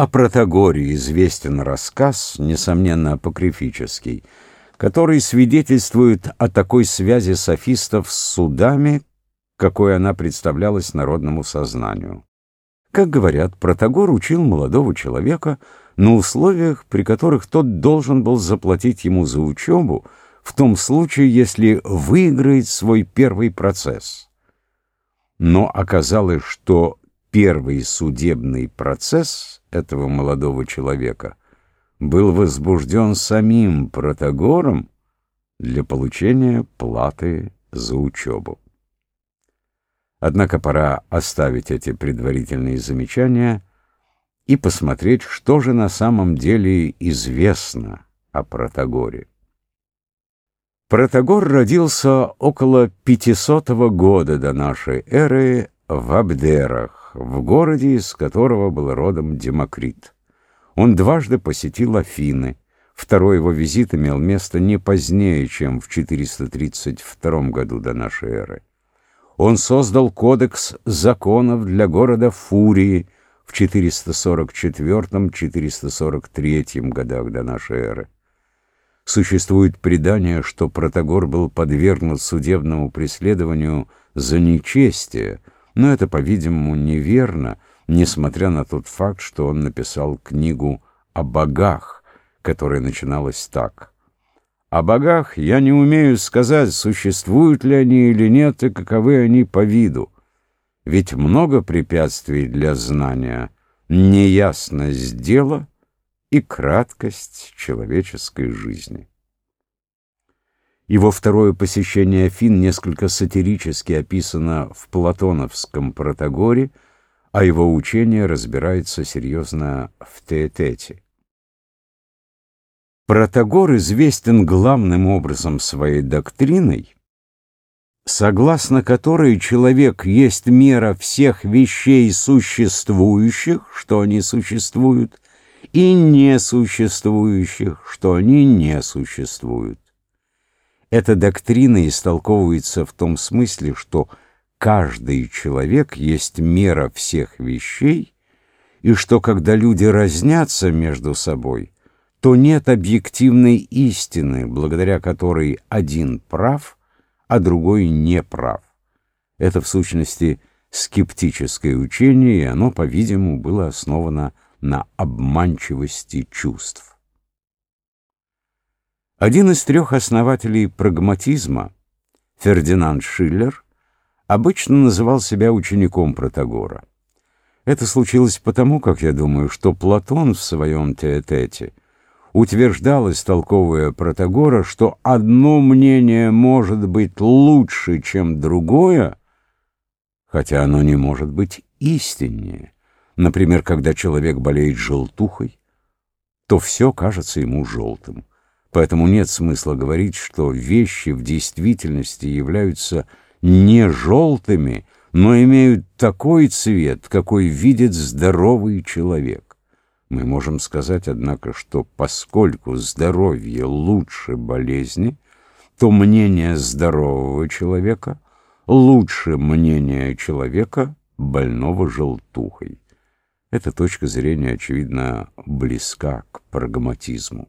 О Протагоре известен рассказ, несомненно апокрифический, который свидетельствует о такой связи софистов с судами, какой она представлялась народному сознанию. Как говорят, Протагор учил молодого человека на условиях, при которых тот должен был заплатить ему за учебу, в том случае, если выиграет свой первый процесс. Но оказалось, что первый судебный процесс этого молодого человека был возбужден самим Протагором для получения платы за учебу. Однако пора оставить эти предварительные замечания и посмотреть, что же на самом деле известно о Протагоре. Протагор родился около 500 года до нашей эры в Абдерах, в городе, из которого был родом Демокрит. Он дважды посетил Афины. Второй его визит имел место не позднее, чем в 432 году до нашей эры. Он создал кодекс законов для города Фурии в 444-443 годах до нашей эры. Существует предание, что Протагор был подвергнут судебному преследованию за нечестие, но это, по-видимому, неверно, несмотря на тот факт, что он написал книгу о богах, которая начиналась так. О богах я не умею сказать, существуют ли они или нет, и каковы они по виду. Ведь много препятствий для знания, неясность дела и краткость человеческой жизни. Его второе посещение Афин несколько сатирически описано в платоновском Протагоре, а его учение разбирается серьезно в Теэтете. Протагор известен главным образом своей доктриной, согласно которой человек есть мера всех вещей существующих, что они существуют, и несуществующих, что они не существуют. Эта доктрина истолковывается в том смысле, что каждый человек есть мера всех вещей, и что когда люди разнятся между собой, то нет объективной истины, благодаря которой один прав, а другой не прав. Это, в сущности, скептическое учение, и оно, по-видимому, было основано на обманчивости чувств. Один из трех основателей прагматизма, Фердинанд Шиллер, обычно называл себя учеником Протагора. Это случилось потому, как я думаю, что Платон в своем теотете утверждал, истолковывая Протагора, что одно мнение может быть лучше, чем другое, хотя оно не может быть истиннее. Например, когда человек болеет желтухой, то все кажется ему желтым. Поэтому нет смысла говорить, что вещи в действительности являются не желтыми, но имеют такой цвет, какой видит здоровый человек. Мы можем сказать, однако, что поскольку здоровье лучше болезни, то мнение здорового человека лучше мнения человека, больного желтухой. Эта точка зрения, очевидно, близка к прагматизму.